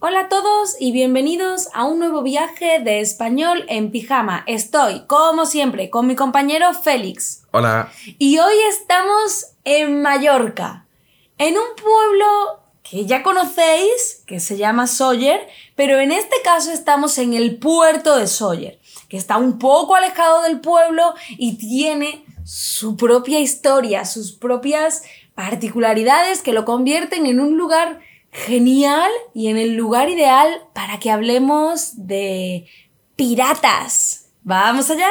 Hola a todos y bienvenidos a un nuevo viaje de español en pijama. Estoy, como siempre, con mi compañero Félix. Hola. Y hoy estamos en Mallorca, en un pueblo que ya conocéis, que se llama Sawyer, pero en este caso estamos en el puerto de Sawyer, que está un poco alejado del pueblo y tiene su propia historia, sus propias particularidades que lo convierten en un lugar genial y en el lugar ideal para que hablemos de piratas. ¿Vamos allá?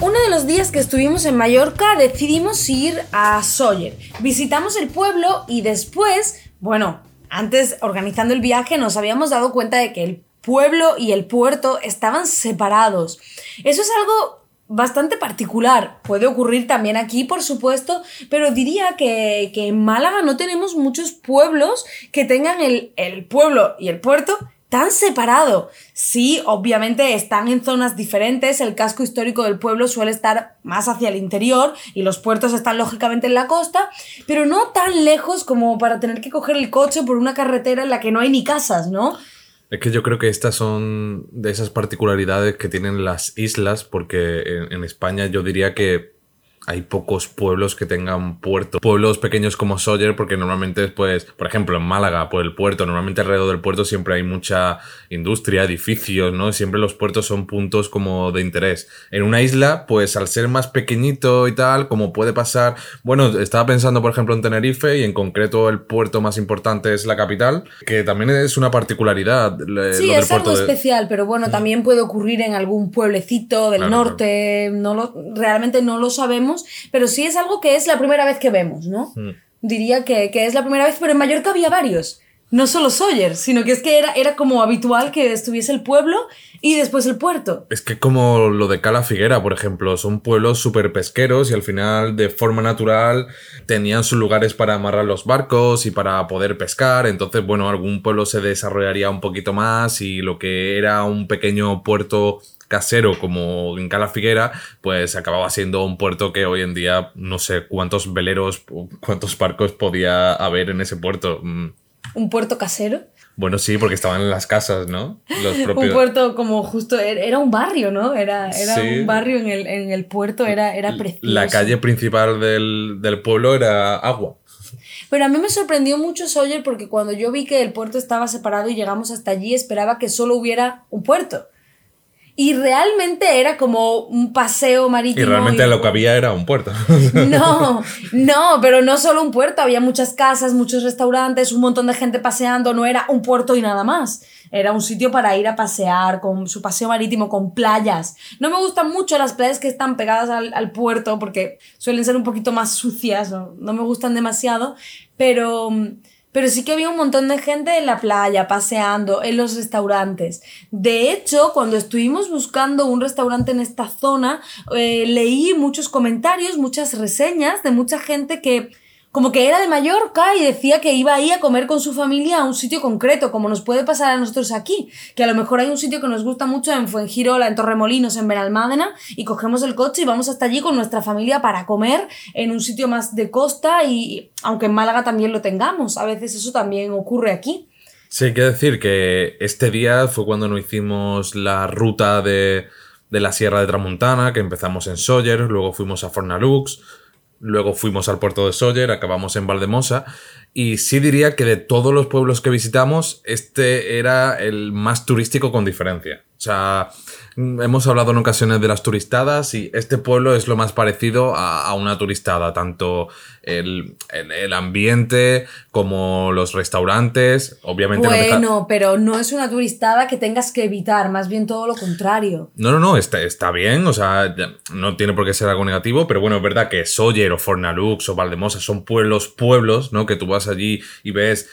Uno de los días que estuvimos en Mallorca decidimos ir a Sawyer. Visitamos el pueblo y después, bueno, antes organizando el viaje nos habíamos dado cuenta de que el pueblo y el puerto estaban separados. Eso es algo bastante particular. Puede ocurrir también aquí, por supuesto, pero diría que, en Málaga no tenemos muchos pueblos que tengan el, el pueblo y el puerto tan separado. Sí, obviamente están en zonas diferentes, el casco histórico del pueblo suele estar más hacia el interior y los puertos están lógicamente en la costa, pero no tan lejos como para tener que coger el coche por una carretera en la que no hay ni casas, ¿no? Es que yo creo que estas son de esas particularidades que tienen las islas, porque en, España yo diría que hay pocos pueblos que tengan puerto. Pueblos pequeños como Sawyer, porque normalmente, pues, por ejemplo, en Málaga, por el puerto, normalmente alrededor del puerto siempre hay mucha industria, edificios, ¿no? Siempre los puertos son puntos como de interés. En una isla, pues, al ser más pequeñito y tal, como puede pasar, bueno, estaba pensando, por ejemplo, en Tenerife y en concreto el puerto más importante es la capital, que también es una particularidad. Sí, es algo especial, pero bueno, también puede ocurrir en algún pueblecito del norte, no lo, realmente no lo sabemos pero sí es algo que es la primera vez que vemos, ¿no? Mm. Diría que, es la primera vez, pero en Mallorca había varios. No solo Sawyer, sino que es que era, era como habitual que estuviese el pueblo y después el puerto. Es que como lo de Cala Figuera, por ejemplo, son pueblos súper pesqueros y al final de forma natural tenían sus lugares para amarrar los barcos y para poder pescar. Entonces, bueno, algún pueblo se desarrollaría un poquito más y lo que era un pequeño puerto casero como en Cala Figuera, pues acababa siendo un puerto que hoy en día no sé cuántos veleros, cuántos barcos podía haber en ese puerto. Mm. ¿Un puerto casero? Bueno, sí, porque estaban en las casas, ¿no? Los propios... Un puerto como justo, er, era un barrio, ¿no? Era, era un barrio en el, en el puerto, era, era precioso. La calle principal del, del pueblo era agua. Pero a mí me sorprendió mucho Sawyer porque cuando yo vi que el puerto estaba separado y llegamos hasta allí, esperaba que solo hubiera un puerto. Y realmente era como un paseo marítimo. Y realmente lo que había era un puerto. No, no, pero no solo un puerto, había muchas casas, muchos restaurantes, un montón de gente paseando, no era un puerto y nada más. Era un sitio para ir a pasear, con su paseo marítimo, con playas. No me gustan mucho las playas que están pegadas al, puerto porque suelen ser un poquito más sucias, no, no me gustan demasiado, pero pero sí que había un montón de gente en la playa, paseando, en los restaurantes. De hecho, cuando estuvimos buscando un restaurante en esta zona, eh, leí muchos comentarios, muchas reseñas de mucha gente que como que era de Mallorca y decía que iba ahí a comer con su familia a un sitio concreto, como nos puede pasar a nosotros aquí, que a lo mejor hay un sitio que nos gusta mucho en Fuengirola, en Torremolinos, en Benalmádena, y cogemos el coche y vamos hasta allí con nuestra familia para comer en un sitio más de costa y aunque en Málaga también lo tengamos, a veces eso también ocurre aquí. Sí, hay que decir que este día fue cuando nos hicimos la ruta de, de la Sierra de Tramuntana, que empezamos en Sawyer, luego fuimos a Fornalux, Luego fuimos al puerto de Sawyer, acabamos en Valdemosa. Y sí diría que de todos los pueblos que visitamos, este era el más turístico con diferencia. O sea, hemos hablado en ocasiones de las turistadas y este pueblo es lo más parecido a, una turistada, tanto el, ambiente como los restaurantes, obviamente. Bueno, pero no es una turistada que tengas que evitar, más bien todo lo contrario. No, no, no, está, está bien, o sea, no tiene por qué ser algo negativo, pero bueno, es verdad que Sawyer o Fornalux o Valdemosa son pueblos, pueblos, ¿no? Que tú vas allí y ves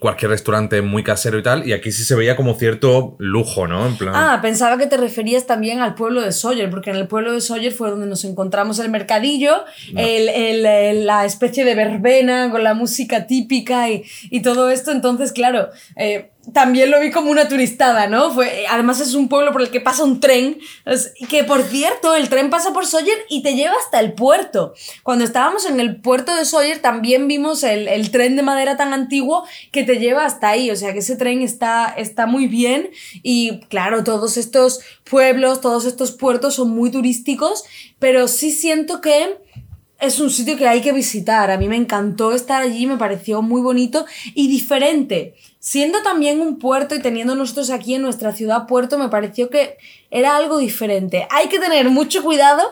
cualquier restaurante muy casero y tal, y aquí sí se veía como cierto lujo, ¿no? En plan... Ah, pensaba que te referías también al pueblo de Sawyer, porque en el pueblo de Sawyer fue donde nos encontramos el mercadillo, el, la especie de verbena con la música típica y, y todo esto, entonces, claro, eh, también lo vi como una turistada, ¿no? Fue, además es un pueblo por el que pasa un tren, que por cierto, el tren pasa por Sawyer y te lleva hasta el puerto. Cuando estábamos en el puerto de Sawyer también vimos el, tren de madera tan antiguo que te lleva hasta ahí, o sea que ese tren está, está muy bien y claro, todos estos pueblos, todos estos puertos son muy turísticos, pero sí siento que es un sitio que hay que visitar. A mí me encantó estar allí, me pareció muy bonito y diferente. Siendo también un puerto y teniendo nosotros aquí en nuestra ciudad puerto, me pareció que era algo diferente. Hay que tener mucho cuidado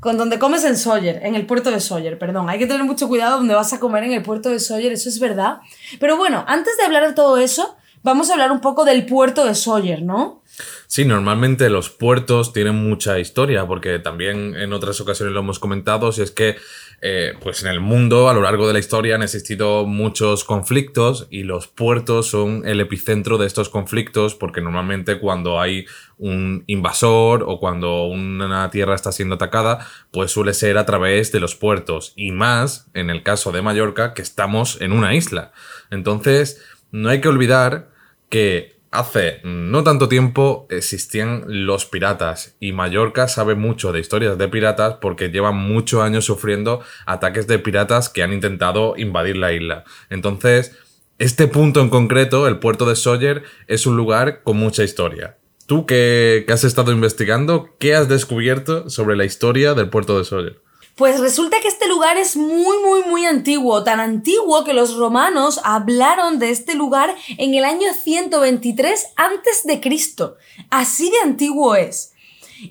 con donde comes en Sawyer, en el puerto de Sawyer, perdón. Hay que tener mucho cuidado donde vas a comer en el puerto de Sawyer, eso es verdad. Pero bueno, antes de hablar de todo eso, vamos a hablar un poco del puerto de Sawyer, ¿no? Sí, normalmente los puertos tienen mucha historia, porque también en otras ocasiones lo hemos comentado, si es que eh, pues en el mundo a lo largo de la historia han existido muchos conflictos y los puertos son el epicentro de estos conflictos porque normalmente cuando hay un invasor o cuando una tierra está siendo atacada pues suele ser a través de los puertos y más en el caso de Mallorca que estamos en una isla. Entonces no hay que olvidar que Hace no tanto tiempo existían los piratas y Mallorca sabe mucho de historias de piratas porque llevan muchos años sufriendo ataques de piratas que han intentado invadir la isla. Entonces, este punto en concreto, el puerto de Sawyer, es un lugar con mucha historia. Tú que, has estado investigando, ¿qué has descubierto sobre la historia del puerto de Sawyer? Pues resulta que este lugar es muy, muy, muy antiguo, tan antiguo que los romanos hablaron de este lugar en el año 123 antes de Cristo. Así de antiguo es.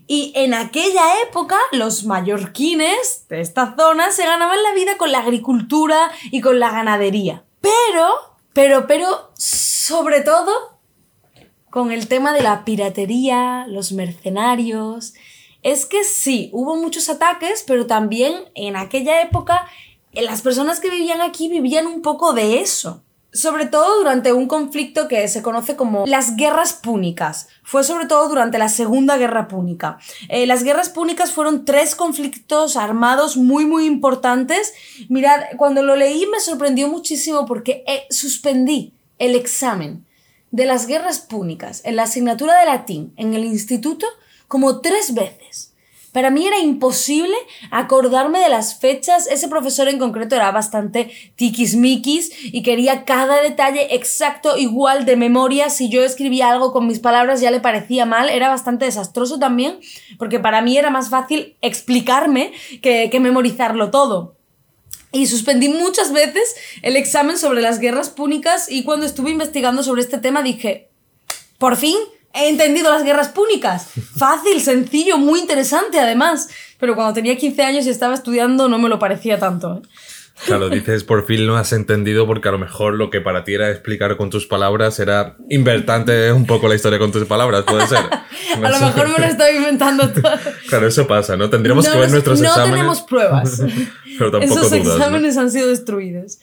Y en aquella época los mallorquines de esta zona se ganaban la vida con la agricultura y con la ganadería. Pero, pero, pero, sobre todo con el tema de la piratería, los mercenarios es que sí, hubo muchos ataques, pero también en aquella época eh, las personas que vivían aquí vivían un poco de eso. Sobre todo durante un conflicto que se conoce como las guerras púnicas. Fue sobre todo durante la Segunda Guerra Púnica. Eh, las guerras púnicas fueron tres conflictos armados muy muy importantes. Mirad, cuando lo leí me sorprendió muchísimo porque eh, suspendí el examen de las guerras púnicas en la asignatura de latín en el instituto como tres veces. Para mí era imposible acordarme de las fechas. Ese profesor en concreto era bastante tiquismiquis y quería cada detalle exacto, igual de memoria. Si yo escribía algo con mis palabras ya le parecía mal. Era bastante desastroso también, porque para mí era más fácil explicarme que, que memorizarlo todo. Y suspendí muchas veces el examen sobre las guerras púnicas y cuando estuve investigando sobre este tema dije, por fin he entendido las guerras púnicas. Fácil, sencillo, muy interesante además. Pero cuando tenía 15 años y estaba estudiando no me lo parecía tanto. ¿eh? Claro, dices por fin lo has entendido porque a lo mejor lo que para ti era explicar con tus palabras era invertante un poco la historia con tus palabras, puede ser. a lo mejor me lo estoy inventando todo. Claro, eso pasa, ¿no? Tendríamos que ver nuestros exámenes. No tenemos pruebas. Pero tampoco Esos exámenes han sido destruidos.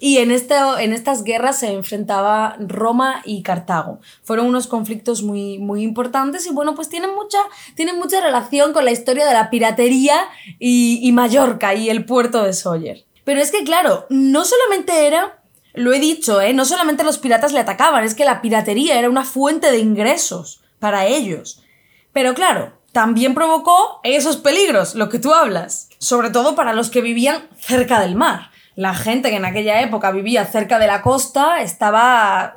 Y en, este, en estas guerras se enfrentaba Roma y Cartago. Fueron unos conflictos muy, muy importantes y bueno, pues tienen mucha, tienen mucha relación con la historia de la piratería y, Mallorca y el puerto de Sawyer. Pero es que claro, no solamente era, lo he dicho, ¿eh? no solamente los piratas le atacaban, es que la piratería era una fuente de ingresos para ellos. Pero claro, también provocó esos peligros, lo que tú hablas, sobre todo para los que vivían cerca del mar la gente que en aquella época vivía cerca de la costa estaba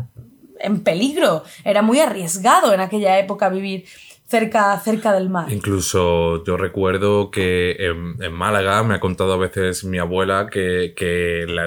en peligro. Era muy arriesgado en aquella época vivir cerca, cerca del mar. Incluso yo recuerdo que en, Málaga me ha contado a veces mi abuela que,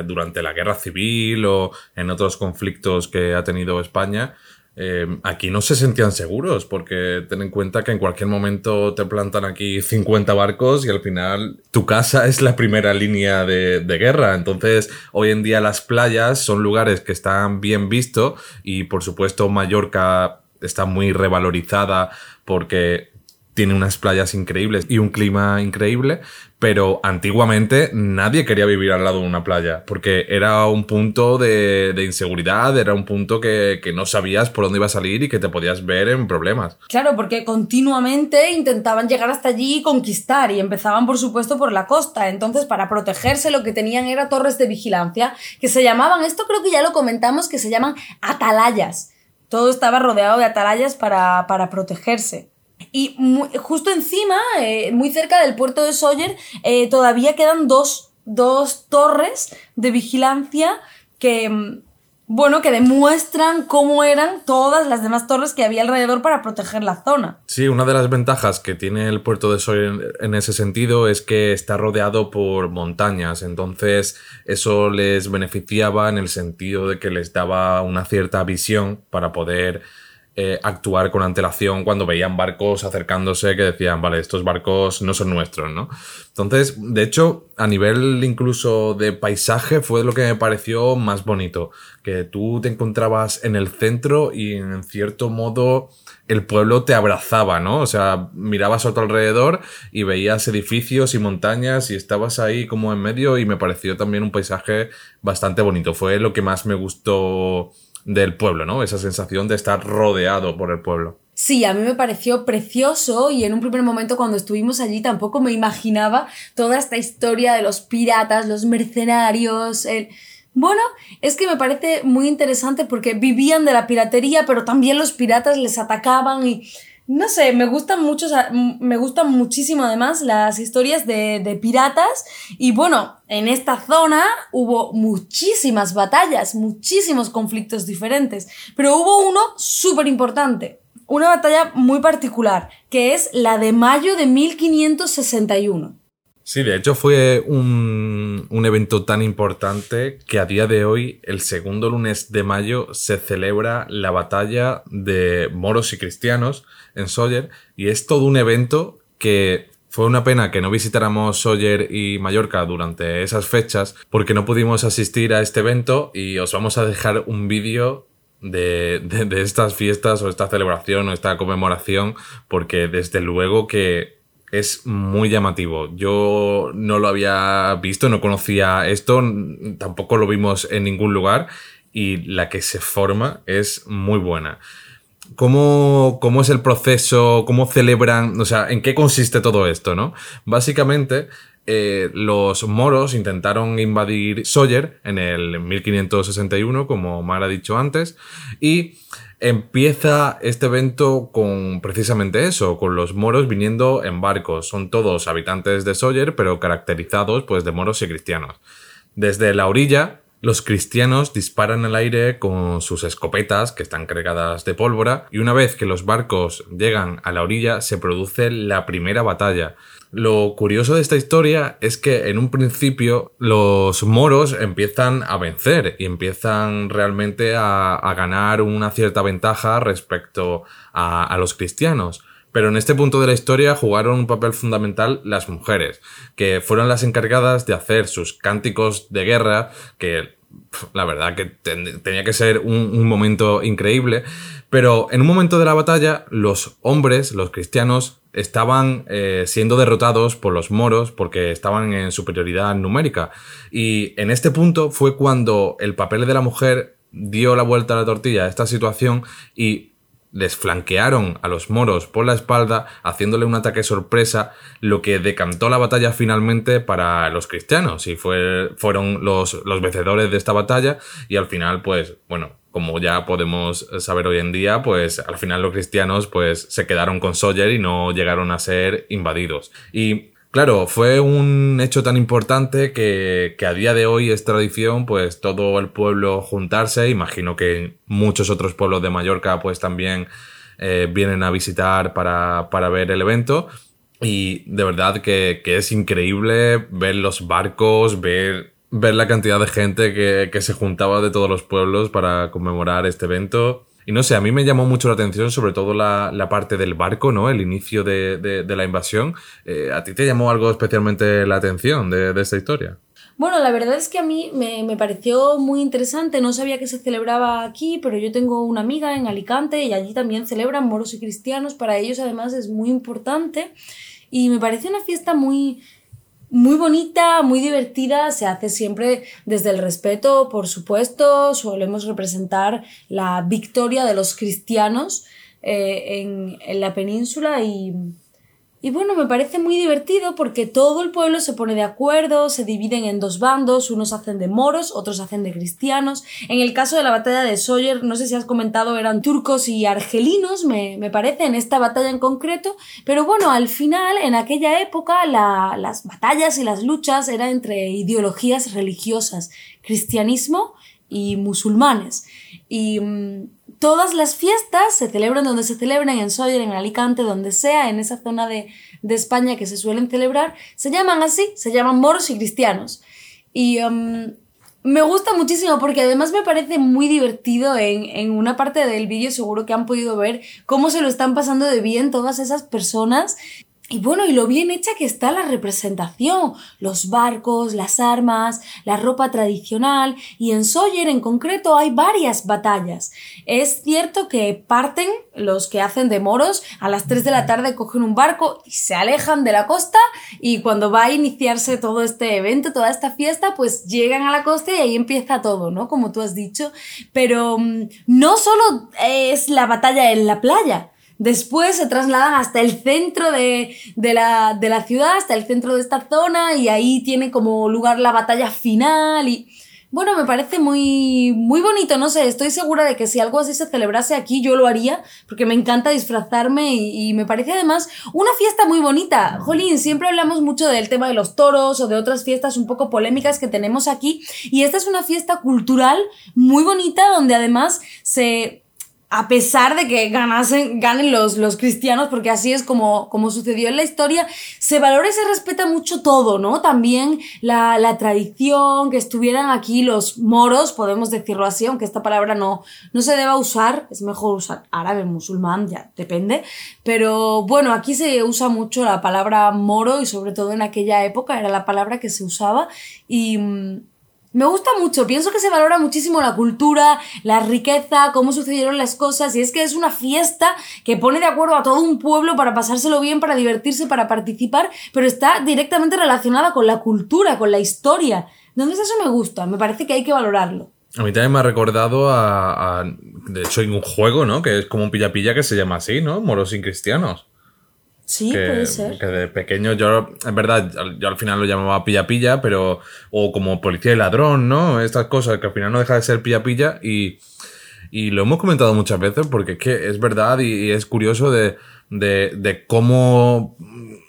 durante la guerra civil o en otros conflictos que ha tenido España, Em, aquí no se sentían seguros porque ten en cuenta que en cualquier momento te plantan aquí 50 barcos y al final tu casa es la primera línea de, guerra. Entonces, hoy en día las playas son lugares que están bien vistos y por supuesto Mallorca está muy revalorizada porque tiene unas playas increíbles y un clima increíble, pero antiguamente nadie quería vivir al lado de una playa, porque era un punto de, inseguridad, era un punto que, que, no sabías por dónde iba a salir y que te podías ver en problemas. Claro, porque continuamente intentaban llegar hasta allí y conquistar, y empezaban por supuesto por la costa, entonces para protegerse lo que tenían era torres de vigilancia, que se llamaban, esto creo que ya lo comentamos, que se llaman atalayas. Todo estaba rodeado de atalayas para, para protegerse. Y justo encima, eh, muy cerca del puerto de Sawyer, eh, todavía quedan dos, dos torres de vigilancia que, mm, bueno, que demuestran cómo eran todas las demás torres que había alrededor para proteger la zona. Sí, una de las ventajas que tiene el puerto de Sawyer en ese sentido es que está rodeado por montañas, entonces eso les beneficiaba en el sentido de que les daba una cierta visión para poder eh, actuar con antelación cuando veían barcos acercándose que decían, vale, estos barcos no son nuestros, ¿no? Entonces, de hecho, a nivel incluso de paisaje fue lo que me pareció más bonito, que tú te encontrabas en el centro y en cierto modo el pueblo te abrazaba, ¿no? O sea, mirabas a tu alrededor y veías edificios y montañas y estabas ahí como en medio y me pareció también un paisaje bastante bonito. Fue lo que más me gustó del pueblo, ¿no? Esa sensación de estar rodeado por el pueblo. Sí, a mí me pareció precioso y en un primer momento cuando estuvimos allí tampoco me imaginaba toda esta historia de los piratas, los mercenarios, el... Bueno, es que me parece muy interesante porque vivían de la piratería, pero también los piratas les atacaban y no sé, me gustan mucho, me gustan muchísimo además las historias de, piratas y bueno, en esta zona hubo muchísimas batallas, muchísimos conflictos diferentes, pero hubo uno súper importante, una batalla muy particular, que es la de mayo de 1561. Sí, de hecho fue un, un, evento tan importante que a día de hoy, el segundo lunes de mayo, se celebra la batalla de moros y cristianos en Sawyer y es todo un evento que fue una pena que no visitáramos Sawyer y Mallorca durante esas fechas porque no pudimos asistir a este evento. Y os vamos a dejar un vídeo de, de, de estas fiestas o esta celebración o esta conmemoración porque desde luego que es muy llamativo. Yo no lo había visto, no conocía esto, tampoco lo vimos en ningún lugar y la que se forma es muy buena. ¿Cómo, ¿Cómo, es el proceso? ¿Cómo celebran? O sea, ¿en qué consiste todo esto, no? Básicamente, eh, los moros intentaron invadir Sawyer en el 1561, como Mar ha dicho antes, y empieza este evento con precisamente eso, con los moros viniendo en barcos. Son todos habitantes de Sawyer, pero caracterizados pues de moros y cristianos. Desde la orilla, los cristianos disparan al aire con sus escopetas que están cargadas de pólvora y una vez que los barcos llegan a la orilla se produce la primera batalla. Lo curioso de esta historia es que en un principio los moros empiezan a vencer y empiezan realmente a, ganar una cierta ventaja respecto a, a los cristianos. Pero en este punto de la historia jugaron un papel fundamental las mujeres, que fueron las encargadas de hacer sus cánticos de guerra, que la verdad que tenía que ser un, momento increíble, pero en un momento de la batalla los hombres, los cristianos, estaban eh, siendo derrotados por los moros porque estaban en superioridad numérica. Y en este punto fue cuando el papel de la mujer dio la vuelta a la tortilla a esta situación y les flanquearon a los moros por la espalda, haciéndole un ataque sorpresa, lo que decantó la batalla finalmente para los cristianos y fue, fueron los, los vencedores de esta batalla y al final, pues, bueno, como ya podemos saber hoy en día, pues al final los cristianos pues se quedaron con Sawyer y no llegaron a ser invadidos. Y Claro, fue un hecho tan importante que, que, a día de hoy es tradición, pues todo el pueblo juntarse. Imagino que muchos otros pueblos de Mallorca, pues también eh, vienen a visitar para, para, ver el evento. Y de verdad que, que, es increíble ver los barcos, ver, ver la cantidad de gente que, que se juntaba de todos los pueblos para conmemorar este evento. Y no sé, a mí me llamó mucho la atención sobre todo la, la parte del barco, ¿no? El inicio de, de, la invasión. Eh, ¿A ti te llamó algo especialmente la atención de, de esta historia? Bueno, la verdad es que a mí me, me, pareció muy interesante, no sabía que se celebraba aquí, pero yo tengo una amiga en Alicante y allí también celebran moros y cristianos, para ellos además es muy importante y me parece una fiesta muy, muy bonita, muy divertida, se hace siempre desde el respeto, por supuesto, solemos representar la victoria de los cristianos eh, en, en la península y y bueno, me parece muy divertido porque todo el pueblo se pone de acuerdo, se dividen en dos bandos, unos hacen de moros, otros hacen de cristianos. En el caso de la batalla de Sawyer, no sé si has comentado, eran turcos y argelinos, me, parece, en esta batalla en concreto. Pero bueno, al final, en aquella época, las batallas y las luchas eran entre ideologías religiosas, cristianismo y musulmanes. Y mm, todas las fiestas se celebran donde se celebran, en Sawyer, en Alicante, donde sea, en esa zona de, España que se suelen celebrar, se llaman así, se llaman moros y cristianos. Y um, me gusta muchísimo porque además me parece muy divertido en, en una parte del vídeo, seguro que han podido ver cómo se lo están pasando de bien todas esas personas y bueno, y lo bien hecha que está la representación, los barcos, las armas, la ropa tradicional, y en Sawyer en concreto hay varias batallas. Es cierto que parten los que hacen de moros, a las 3 de la tarde cogen un barco y se alejan de la costa, y cuando va a iniciarse todo este evento, toda esta fiesta, pues llegan a la costa y ahí empieza todo, ¿no? Como tú has dicho. Pero mm, no solo es la batalla en la playa, Después se trasladan hasta el centro de, la, de, la, ciudad, hasta el centro de esta zona, y ahí tiene como lugar la batalla final. Y bueno, me parece muy, muy bonito, no sé, estoy segura de que si algo así se celebrase aquí, yo lo haría, porque me encanta disfrazarme y me parece además una fiesta muy bonita. Jolín, siempre hablamos mucho del tema de los toros o de otras fiestas un poco polémicas que tenemos aquí, y esta es una fiesta cultural muy bonita donde además se a pesar de que ganasen, ganen los, los cristianos, porque así es como, como sucedió en la historia, se valora y se respeta mucho todo, ¿no? También la, la, tradición, que estuvieran aquí los moros, podemos decirlo así, aunque esta palabra no, no se deba usar, es mejor usar árabe, musulmán, ya depende, pero bueno, aquí se usa mucho la palabra moro y sobre todo en aquella época era la palabra que se usaba y mm, me gusta mucho, pienso que se valora muchísimo la cultura, la riqueza, cómo sucedieron las cosas, y es que es una fiesta que pone de acuerdo a todo un pueblo para pasárselo bien, para divertirse, para participar, pero está directamente relacionada con la cultura, con la historia. Entonces eso me gusta, me parece que hay que valorarlo. A mí también me ha recordado a, de hecho, hay un juego, ¿no? Que es como un pilla-pilla que se llama así, ¿no? Moros sin cristianos. Sí, puede ser. Que de pequeño yo, en verdad, yo al final lo llamaba pilla pilla, pero. O como policía y ladrón, ¿no? Estas cosas que al final no deja de ser pilla pilla y. Y lo hemos comentado muchas veces porque es que es verdad y, es curioso de, de, de, cómo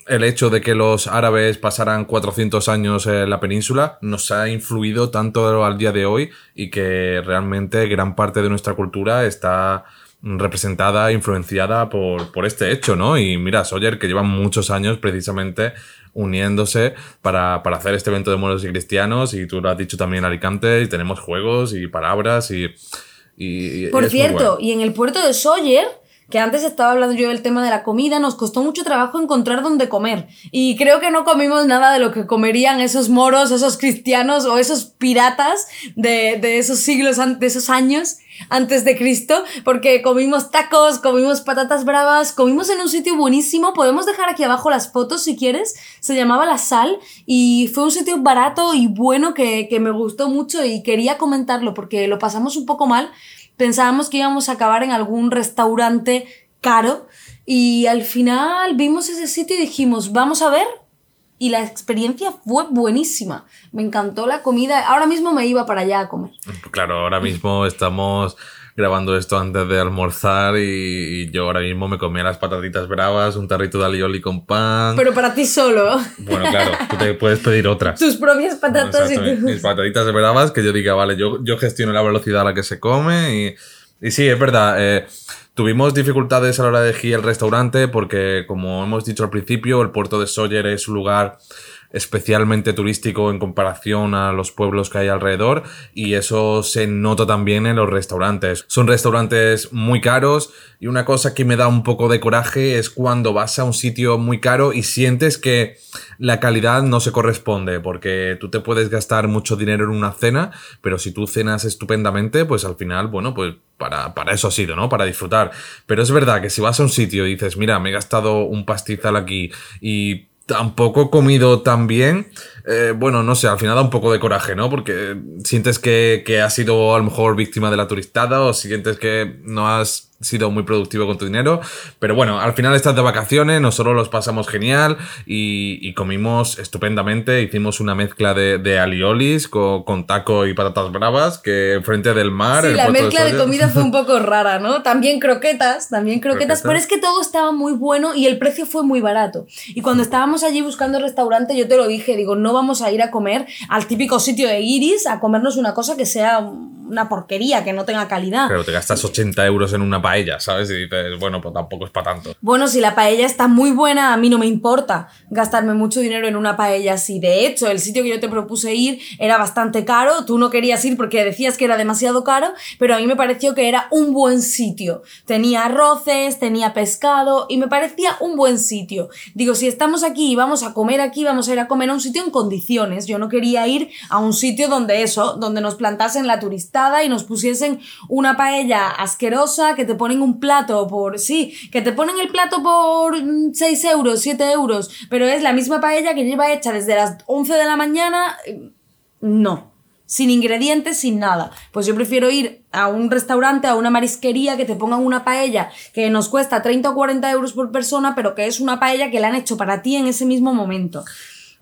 el hecho de que los árabes pasaran 400 años en la península nos ha influido tanto al día de hoy y que realmente gran parte de nuestra cultura está representada, influenciada por, por este hecho, ¿no? Y mira, Sawyer, que lleva muchos años precisamente uniéndose para, para, hacer este evento de moros y cristianos, y tú lo has dicho también en Alicante, y tenemos juegos y palabras y... y por cierto, y en el puerto de Sawyer que antes estaba hablando yo del tema de la comida, nos costó mucho trabajo encontrar dónde comer. Y creo que no comimos nada de lo que comerían esos moros, esos cristianos o esos piratas de, de esos siglos, de esos años antes de Cristo, porque comimos tacos, comimos patatas bravas, comimos en un sitio buenísimo, podemos dejar aquí abajo las fotos si quieres, se llamaba La Sal y fue un sitio barato y bueno que, que me gustó mucho y quería comentarlo porque lo pasamos un poco mal, pensábamos que íbamos a acabar en algún restaurante caro y al final vimos ese sitio y dijimos, vamos a ver. Y la experiencia fue buenísima. Me encantó la comida. Ahora mismo me iba para allá a comer. Claro, ahora mismo estamos grabando esto antes de almorzar y, yo ahora mismo me comía las patatitas bravas, un tarrito de alioli con pan. Pero para ti solo. Bueno, claro, tú te puedes pedir otras. Tus propias patatas y Mis patatitas bravas que yo diga, vale, yo, yo gestiono la velocidad a la que se come y, y sí, es verdad. Eh, tuvimos dificultades a la hora de elegir el restaurante porque, como hemos dicho al principio, el puerto de Sawyer es un lugar especialmente turístico en comparación a los pueblos que hay alrededor y eso se nota también en los restaurantes. Son restaurantes muy caros y una cosa que me da un poco de coraje es cuando vas a un sitio muy caro y sientes que la calidad no se corresponde porque tú te puedes gastar mucho dinero en una cena, pero si tú cenas estupendamente, pues al final, bueno, pues para, para, eso ha sido, ¿no? Para disfrutar. Pero es verdad que si vas a un sitio y dices, mira, me he gastado un pastizal aquí y tampoco he comido tan bien, eh, bueno, no sé, al final da un poco de coraje, ¿no? Porque sientes que, que has sido a lo mejor víctima de la turistada o sientes que no has sido muy productivo con tu dinero. Pero bueno, al final estás de vacaciones, nosotros los pasamos genial y, comimos estupendamente. Hicimos una mezcla de, de aliolis con, taco y patatas bravas que frente del mar. Sí, la mezcla de, comida fue un poco rara, ¿no? También croquetas, también croquetas, pero es que todo estaba muy bueno y el precio fue muy barato. Y cuando estábamos allí buscando restaurante, yo te lo dije, digo, no vamos a ir a comer al típico sitio de Iris a comernos una cosa que sea una porquería, que no tenga calidad. Pero te gastas 80 euros en una paella, ¿sabes? Y dices, bueno, pues tampoco es para tanto. Bueno, si la paella está muy buena, a mí no me importa gastarme mucho dinero en una paella. Si de hecho el sitio que yo te propuse ir era bastante caro, tú no querías ir porque decías que era demasiado caro, pero a mí me pareció que era un buen sitio. Tenía arroces, tenía pescado y me parecía un buen sitio. Digo, si estamos aquí y vamos a comer aquí, vamos a ir a comer a un sitio en condiciones. Yo no quería ir a un sitio donde eso, donde nos plantasen la turista y nos pusiesen una paella asquerosa, que te ponen un plato por, sí, que te ponen el plato por 6 euros, 7 euros, pero es la misma paella que lleva hecha desde las 11 de la mañana, no. Sin ingredientes, sin nada. Pues yo prefiero ir a un restaurante, a una marisquería, que te pongan una paella que nos cuesta 30 o 40 euros por persona, pero que es una paella que la han hecho para ti en ese mismo momento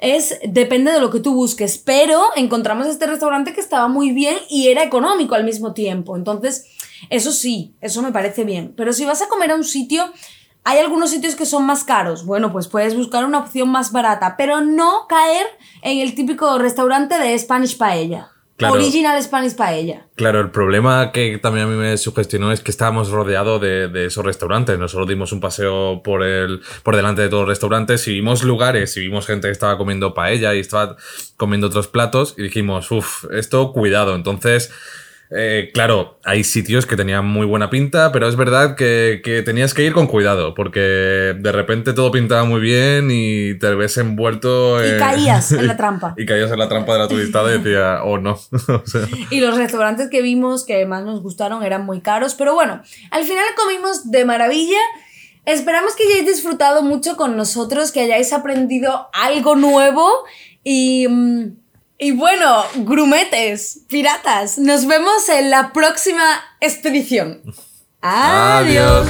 es depende de lo que tú busques, pero encontramos este restaurante que estaba muy bien y era económico al mismo tiempo. Entonces, eso sí, eso me parece bien. Pero si vas a comer a un sitio, hay algunos sitios que son más caros. Bueno, pues puedes buscar una opción más barata, pero no caer en el típico restaurante de Spanish Paella. Original Spanish Paella. Claro, el problema que también a mí me sugestionó es que estábamos rodeados de, esos restaurantes. Nosotros dimos un paseo por el, por delante de todos los restaurantes y vimos lugares y vimos gente que estaba comiendo paella y estaba comiendo otros platos y dijimos, uff, esto cuidado. Entonces, eh, claro, hay sitios que tenían muy buena pinta, pero es verdad que, tenías que ir con cuidado, porque de repente todo pintaba muy bien y te ves envuelto. Y caías en la trampa. Y caías en la trampa de la turistada y decía, oh no. Y los restaurantes que vimos que más nos gustaron eran muy caros, pero bueno, al final comimos de maravilla. Esperamos que hayáis disfrutado mucho con nosotros, que hayáis aprendido algo nuevo y. Mm, y bueno, grumetes, piratas, nos vemos en la próxima expedición. Adiós.